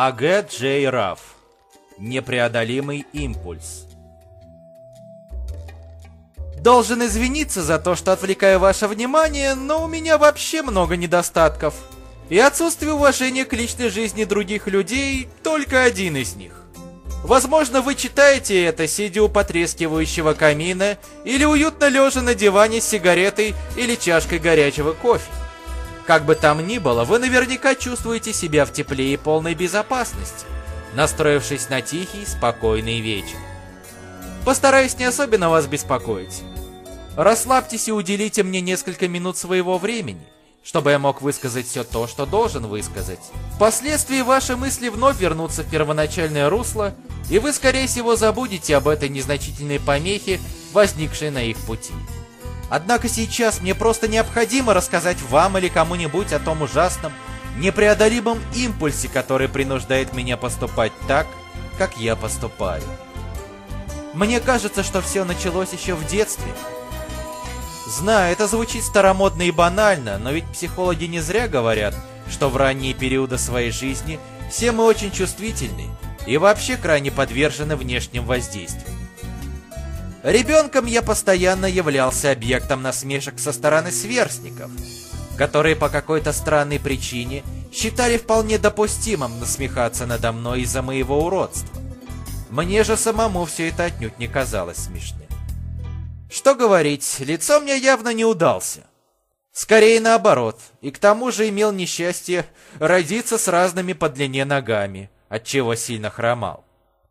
А.Г. Джей Раф. Непреодолимый импульс. Должен извиниться за то, что отвлекаю ваше внимание, но у меня вообще много недостатков. И отсутствие уважения к личной жизни других людей – только один из них. Возможно, вы читаете это, сидя у потрескивающего камина или уютно лежа на диване с сигаретой или чашкой горячего кофе. Как бы там ни было, вы наверняка чувствуете себя в тепле и полной безопасности, настроившись на тихий, спокойный вечер. Постараюсь не особенно вас беспокоить. Расслабьтесь и уделите мне несколько минут своего времени, чтобы я мог высказать все то, что должен высказать. Впоследствии ваши мысли вновь вернутся в первоначальное русло, и вы, скорее всего, забудете об этой незначительной помехе, возникшей на их пути. Однако сейчас мне просто необходимо рассказать вам или кому-нибудь о том ужасном, непреодолимом импульсе, который принуждает меня поступать так, как я поступаю. Мне кажется, что все началось еще в детстве. Знаю, это звучит старомодно и банально, но ведь психологи не зря говорят, что в ранние периоды своей жизни все мы очень чувствительны и вообще крайне подвержены внешним воздействиям. Ребенком я постоянно являлся объектом насмешек со стороны сверстников, которые по какой-то странной причине считали вполне допустимым насмехаться надо мной из-за моего уродства. Мне же самому все это отнюдь не казалось смешным. Что говорить, лицо мне явно не удался. Скорее наоборот, и к тому же имел несчастье родиться с разными по длине ногами, отчего сильно хромал.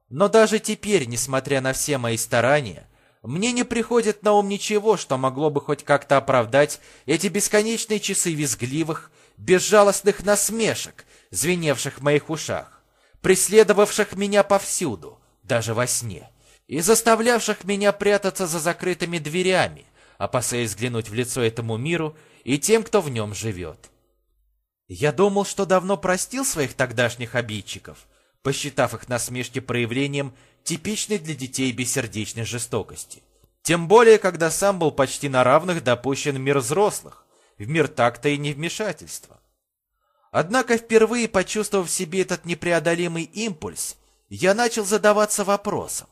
Но даже теперь, несмотря на все мои старания, мне не приходит на ум ничего, что могло бы хоть как-то оправдать эти бесконечные часы визгливых, безжалостных насмешек, звеневших в моих ушах, преследовавших меня повсюду, даже во сне, и заставлявших меня прятаться за закрытыми дверями, опасаясь взглянуть в лицо этому миру и тем, кто в нем живет. Я думал, что давно простил своих тогдашних обидчиков, посчитав их насмешки проявлением типичной для детей бессердечной жестокости. Тем более, когда сам был почти на равных допущен в мир взрослых, в мир такта и невмешательства. Однако, впервые почувствовав в себе этот непреодолимый импульс, я начал задаваться вопросом,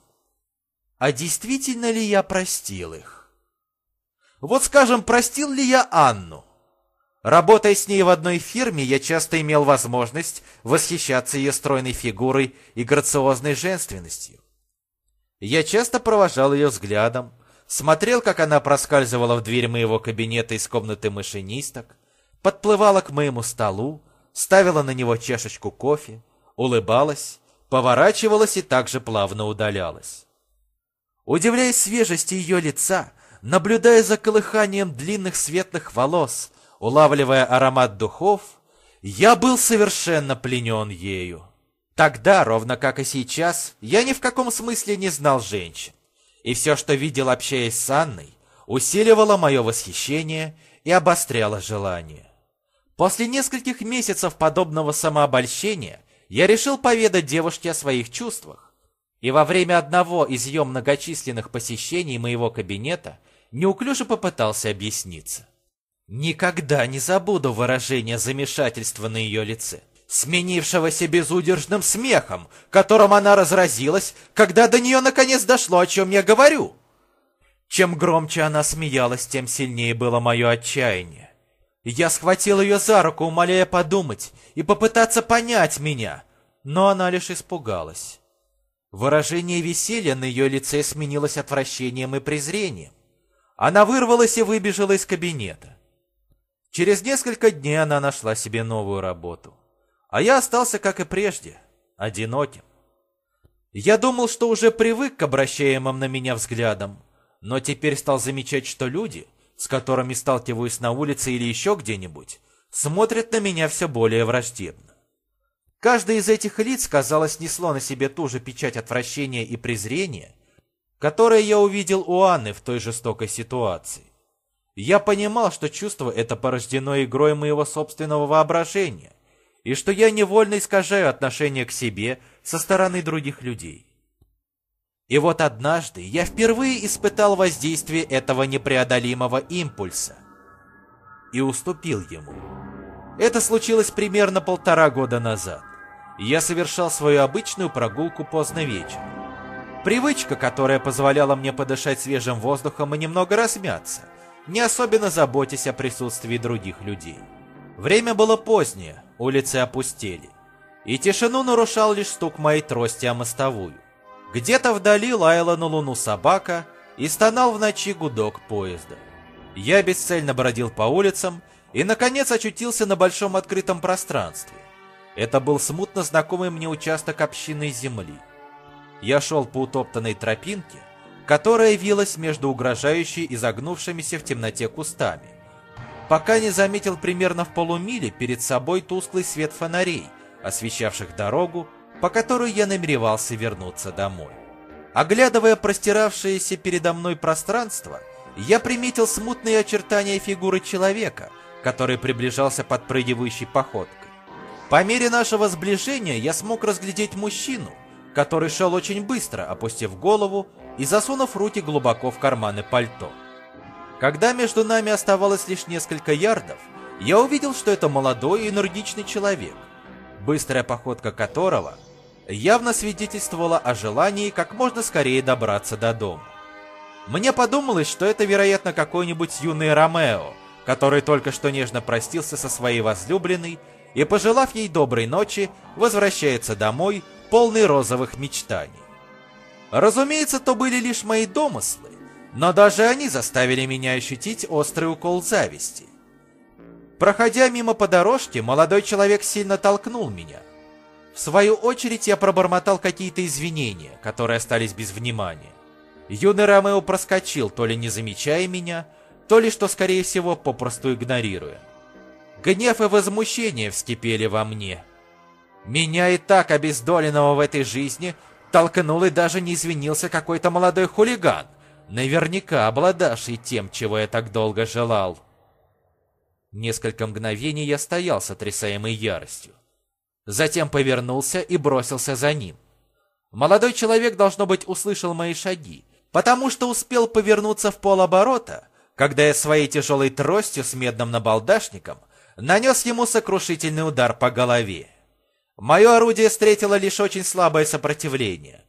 а действительно ли я простил их? Вот, скажем, простил ли я Анну? Работая с ней в одной фирме, я часто имел возможность восхищаться ее стройной фигурой и грациозной женственностью. Я часто провожал ее взглядом, смотрел, как она проскальзывала в дверь моего кабинета из комнаты машинисток, подплывала к моему столу, ставила на него чашечку кофе, улыбалась, поворачивалась и также плавно удалялась. Удивляясь свежести ее лица, наблюдая за колыханием длинных светлых волос, улавливая аромат духов, я был совершенно пленен ею. Тогда, ровно как и сейчас, я ни в каком смысле не знал женщин. И все, что видел, общаясь с Анной, усиливало мое восхищение и обостряло желание. После нескольких месяцев подобного самообольщения я решил поведать девушке о своих чувствах. И во время одного из ее многочисленных посещений моего кабинета неуклюже попытался объясниться. Никогда не забуду выражение замешательства на ее лице, сменившегося безудержным смехом, которым она разразилась, когда до нее наконец дошло, о чем я говорю. Чем громче она смеялась, тем сильнее было мое отчаяние. Я схватил ее за руку, умоляя подумать и попытаться понять меня, но она лишь испугалась. Выражение веселья на ее лице сменилось отвращением и презрением. Она вырвалась и выбежала из кабинета. Через несколько дней она нашла себе новую работу. А я остался, как и прежде, одиноким. Я думал, что уже привык к обращаемым на меня взглядам, но теперь стал замечать, что люди, с которыми сталкиваюсь на улице или еще где-нибудь, смотрят на меня все более враждебно. Каждое из этих лиц, казалось, несло на себе ту же печать отвращения и презрения, которое я увидел у Анны в той жестокой ситуации. Я понимал, что чувство это порождено игрой моего собственного воображения, и что я невольно искажаю отношение к себе со стороны других людей. И вот однажды я впервые испытал воздействие этого непреодолимого импульса и уступил ему. Это случилось примерно полтора года назад. я совершал свою обычную прогулку поздно вечером. Привычка, которая позволяла мне подышать свежим воздухом и немного размяться, не особенно заботясь о присутствии других людей. Время было позднее, улицы опустели, и тишину нарушал лишь стук моей трости о мостовую. Где-то вдали лаяла на луну собака и стонал в ночи гудок поезда. Я бесцельно бродил по улицам и, наконец, очутился на большом открытом пространстве. Это был смутно знакомый мне участок общинной земли. Я шел по утоптанной тропинке, которая вилась между угрожающей и загнувшимися в темноте кустами, пока не заметил примерно в полумиле перед собой тусклый свет фонарей, освещавших дорогу, по которой я намеревался вернуться домой. Оглядывая простиравшееся передо мной пространство, я приметил смутные очертания фигуры человека, который приближался подпрыгивающей походкой. По мере нашего сближения я смог разглядеть мужчину, который шел очень быстро, опустив голову и засунув руки глубоко в карманы пальто. Когда между нами оставалось лишь несколько ярдов, я увидел, что это молодой и энергичный человек, быстрая походка которого явно свидетельствовала о желании как можно скорее добраться до дома. Мне подумалось, что это, вероятно, какой-нибудь юный Ромео, который только что нежно простился со своей возлюбленной и, пожелав ей доброй ночи, возвращается домой, полный розовых мечтаний. Разумеется, то были лишь мои домыслы, но даже они заставили меня ощутить острый укол зависти. Проходя мимо по дорожке, молодой человек сильно толкнул меня. В свою очередь я пробормотал какие-то извинения, которые остались без внимания. Юный Ромео проскочил, то ли не замечая меня, то ли, что скорее всего, попросту игнорируя. Гнев и возмущение вскипели во мне. Меня и так обездоленного в этой жизни толкнул и даже не извинился какой-то молодой хулиган, наверняка обладавший тем, чего я так долго желал. Несколько мгновений я стоял, сотрясаемый яростью. Затем повернулся и бросился за ним. Молодой человек, должно быть, услышал мои шаги, потому что успел повернуться в полоборота, когда я своей тяжелой тростью с медным набалдашником нанес ему сокрушительный удар по голове. Мое орудие встретило лишь очень слабое сопротивление.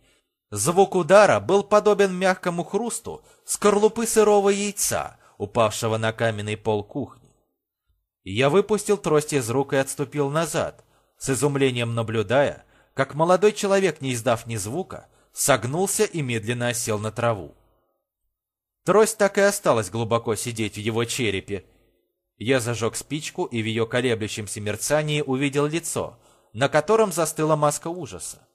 Звук удара был подобен мягкому хрусту скорлупы сырого яйца, упавшего на каменный пол кухни. Я выпустил трость из рук и отступил назад, с изумлением наблюдая, как молодой человек, не издав ни звука, согнулся и медленно осел на траву. Трость так и осталась глубоко сидеть в его черепе. Я зажег спичку и в ее колеблющемся мерцании увидел лицо, на котором застыла маска ужаса.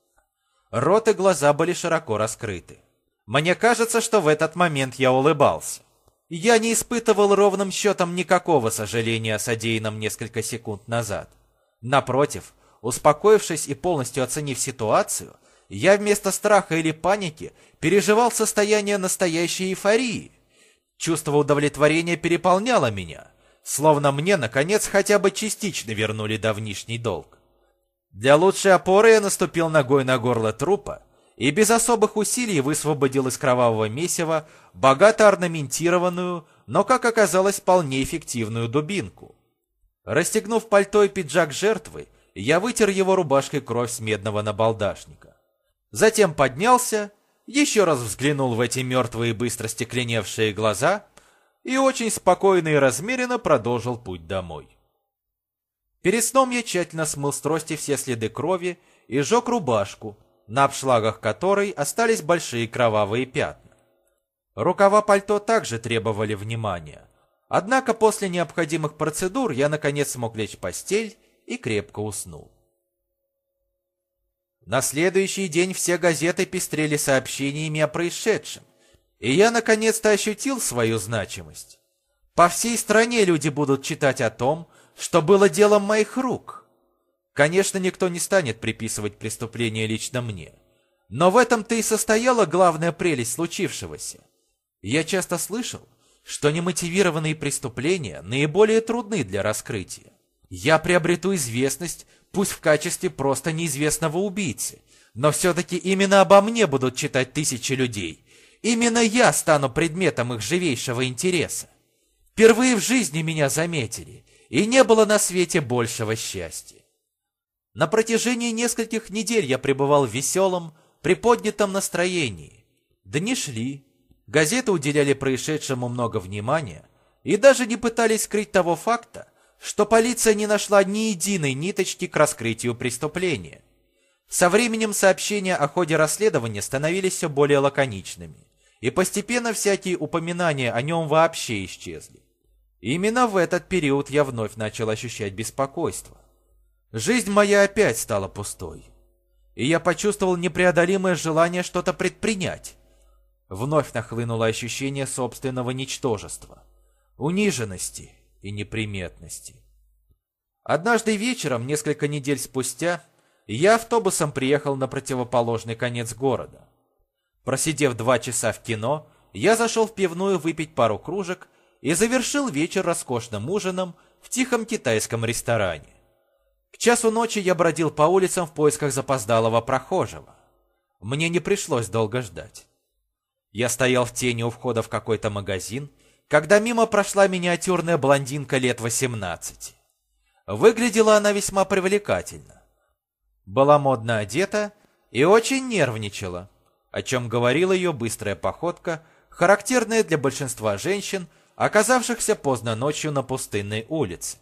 Рот и глаза были широко раскрыты. Мне кажется, что в этот момент я улыбался. Я не испытывал ровным счетом никакого сожаления о содеянном несколько секунд назад. Напротив, успокоившись и полностью оценив ситуацию, я вместо страха или паники переживал состояние настоящей эйфории. Чувство удовлетворения переполняло меня, словно мне, наконец, хотя бы частично вернули давнишний долг. Для лучшей опоры я наступил ногой на горло трупа и без особых усилий высвободил из кровавого месива богато орнаментированную, но, как оказалось, вполне эффективную дубинку. Расстегнув пальто и пиджак жертвы, я вытер его рубашкой кровь с медного набалдашника. Затем поднялся, еще раз взглянул в эти мертвые быстро стекленевшие глаза и очень спокойно и размеренно продолжил путь домой. Перед сном я тщательно смыл с трости все следы крови и сжег рубашку, на обшлагах которой остались большие кровавые пятна. Рукава пальто также требовали внимания. Однако после необходимых процедур я наконец смог лечь в постель и крепко уснул. На следующий день все газеты пестрели сообщениями о происшедшем, и я наконец-то ощутил свою значимость. По всей стране люди будут читать о том, что было делом моих рук. Конечно, никто не станет приписывать преступление лично мне. Но в этом-то и состояла главная прелесть случившегося. Я часто слышал, что немотивированные преступления наиболее трудны для раскрытия. Я приобрету известность, пусть в качестве просто неизвестного убийцы, но все-таки именно обо мне будут читать тысячи людей. Именно я стану предметом их живейшего интереса. Впервые в жизни меня заметили, и не было на свете большего счастья. На протяжении нескольких недель я пребывал в веселом, приподнятом настроении. Дни шли, газеты уделяли происшедшему много внимания и даже не пытались скрыть того факта, что полиция не нашла ни единой ниточки к раскрытию преступления. Со временем сообщения о ходе расследования становились все более лаконичными, и постепенно всякие упоминания о нем вообще исчезли. Именно в этот период я вновь начал ощущать беспокойство. Жизнь моя опять стала пустой, и я почувствовал непреодолимое желание что-то предпринять. Вновь нахлынуло ощущение собственного ничтожества, униженности и неприметности. Однажды вечером, несколько недель спустя, я автобусом приехал на противоположный конец города. Просидев два часа в кино, я зашел в пивную выпить пару кружек и завершил вечер роскошным ужином в тихом китайском ресторане. К часу ночи я бродил по улицам в поисках запоздалого прохожего. Мне не пришлось долго ждать. Я стоял в тени у входа в какой-то магазин, когда мимо прошла миниатюрная блондинка лет 18. Выглядела она весьма привлекательно. Была модно одета и очень нервничала, о чем говорила ее быстрая походка, характерная для большинства женщин, оказавшихся поздно ночью на пустынной улице.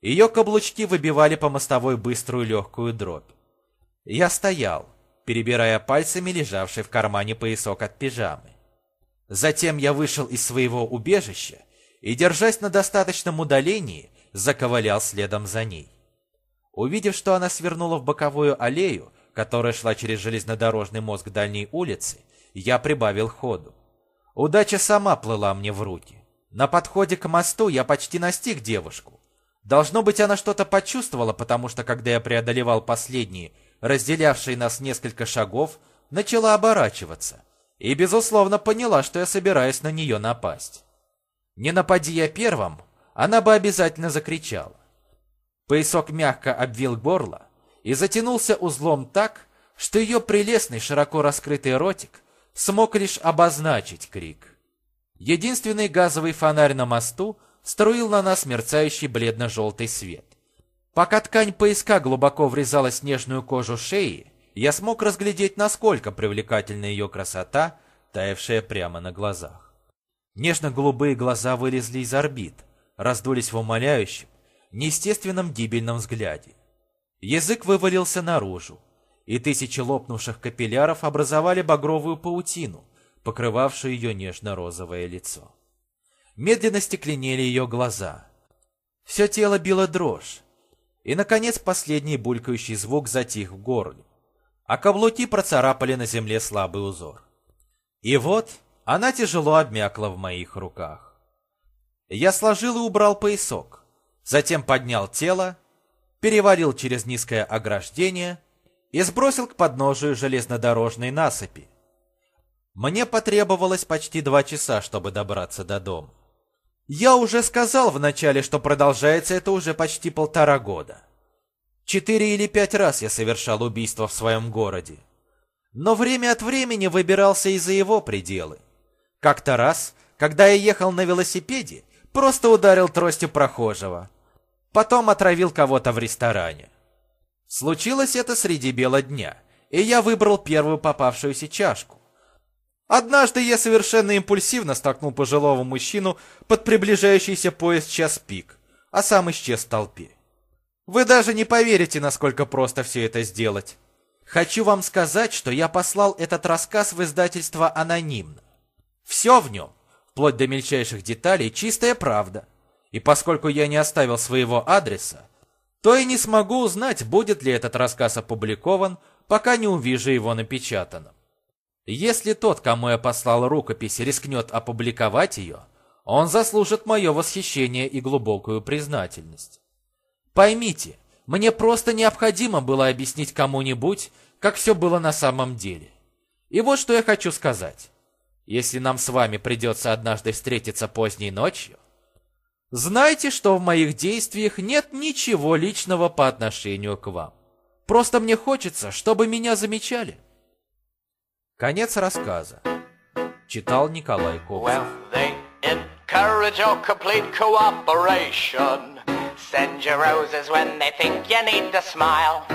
Ее каблучки выбивали по мостовой быструю легкую дробь. Я стоял, перебирая пальцами лежавший в кармане поясок от пижамы. Затем я вышел из своего убежища и, держась на достаточном удалении, заковылял следом за ней. Увидев, что она свернула в боковую аллею, которая шла через железнодорожный мост к дальней улице, я прибавил ходу. Удача сама плыла мне в руки. На подходе к мосту я почти настиг девушку. Должно быть, она что-то почувствовала, потому что, когда я преодолевал последние, разделявшие нас несколько шагов, начала оборачиваться и, безусловно, поняла, что я собираюсь на нее напасть. Не напади я первым, она бы обязательно закричала. Поясок мягко обвил горло и затянулся узлом так, что ее прелестный широко раскрытый ротик смог лишь обозначить крик. Единственный газовый фонарь на мосту струил на нас мерцающий бледно-желтый свет. Пока ткань пояска глубоко врезалась в нежную кожу шеи, я смог разглядеть, насколько привлекательна ее красота, таявшая прямо на глазах. Нежно-голубые глаза вылезли из орбит, раздулись в умоляющем, неестественном гибельном взгляде. Язык вывалился наружу, и тысячи лопнувших капилляров образовали багровую паутину, покрывавшую ее нежно-розовое лицо. Медленно стекленели ее глаза. Все тело било дрожь, и, наконец, последний булькающий звук затих в горле, а каблуки процарапали на земле слабый узор. И вот она тяжело обмякла в моих руках. Я сложил и убрал поясок, затем поднял тело, переварил через низкое ограждение и сбросил к подножию железнодорожной насыпи. Мне потребовалось почти два часа, чтобы добраться до дома. Я уже сказал вначале, что продолжается это уже почти полтора года. Четыре или пять раз я совершал убийство в своем городе. Но время от времени выбирался и за его пределы. Как-то раз, когда я ехал на велосипеде, просто ударил тростью прохожего, Потом отравил кого-то в ресторане. Случилось это среди бела дня, и я выбрал первую попавшуюся чашку. Однажды я совершенно импульсивно столкнул пожилого мужчину под приближающийся поезд час пик, а сам исчез в толпе. Вы даже не поверите, насколько просто все это сделать. Хочу вам сказать, что я послал этот рассказ в издательство анонимно. Все в нем, вплоть до мельчайших деталей, чистая правда. И поскольку я не оставил своего адреса, то и не смогу узнать, будет ли этот рассказ опубликован, пока не увижу его напечатанным. Если тот, кому я послал рукопись, рискнет опубликовать ее, он заслужит мое восхищение и глубокую признательность. Поймите, мне просто необходимо было объяснить кому-нибудь, как все было на самом деле. И вот что я хочу сказать. Если нам с вами придется однажды встретиться поздней ночью, Знайте, что в моих действиях нет ничего личного по отношению к вам. Просто мне хочется, чтобы меня замечали. Конец рассказа. Читал Николай Кобзев. Well, they encourage your complete cooperation. Send you roses when they think you need to smile.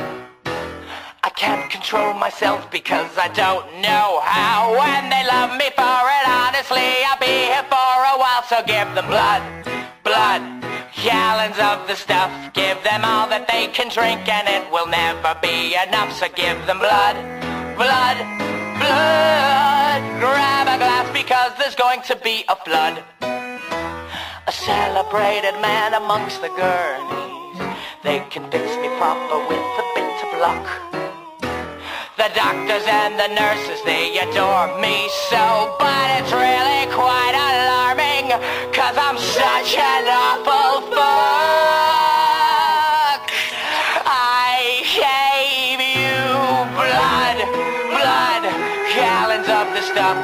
I can't control myself because I don't know how. When they love me for it, honestly, I'll be here for a while. So give them blood, blood, gallons of the stuff. Give them all that they can drink and it will never be enough. So give them blood, blood, blood. Grab a glass because there's going to be a flood. A celebrated man amongst the gurneys. They can fix me proper with a bit of luck. The doctors and the nurses, they adore me so, but it's really quite alarming, cause I'm such an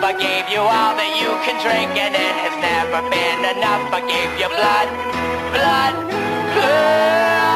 I gave you all that you can drink, and it has never been enough. I gave you blood, blood, blood.